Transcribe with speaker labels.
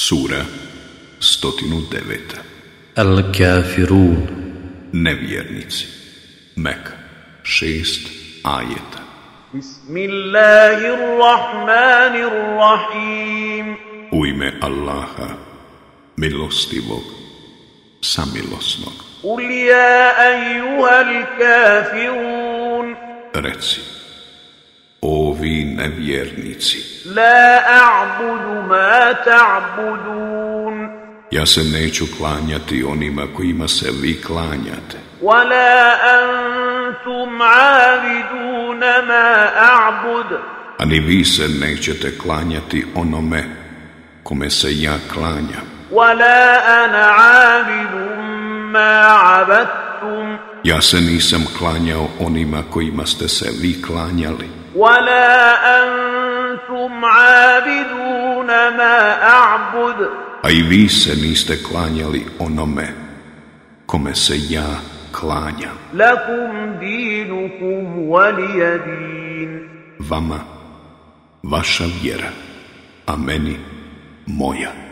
Speaker 1: Sura 109
Speaker 2: Al-Kafirun.
Speaker 1: Nevjernici. Mek 6 ajeta.
Speaker 3: Bismillahirrahmanirrahim.
Speaker 1: U ime Allaha Milostivog Samilosnog.
Speaker 3: Uli ja ejuhal kafirun.
Speaker 1: Reci vi nevjernici.
Speaker 3: La a'budu ma ta'budun.
Speaker 1: Ja se neću klanjati onima kojima se vi klanjate.
Speaker 3: Wa la antum a'budun ma
Speaker 1: a'bud. Ani vi se nećete klanjati onome kome se ja klanjam.
Speaker 3: Wala ana a'budu ma 'abadtum.
Speaker 1: Ja se nisam klanjao onima kojima ste se vi klanjali.
Speaker 3: Wala antum abiduna ma a'bud.
Speaker 1: A i vi se niste klanjali onome kome se ja klanjam.
Speaker 3: Lakum dinukum waliyadin.
Speaker 1: Vama vaša vjera, a meni moja.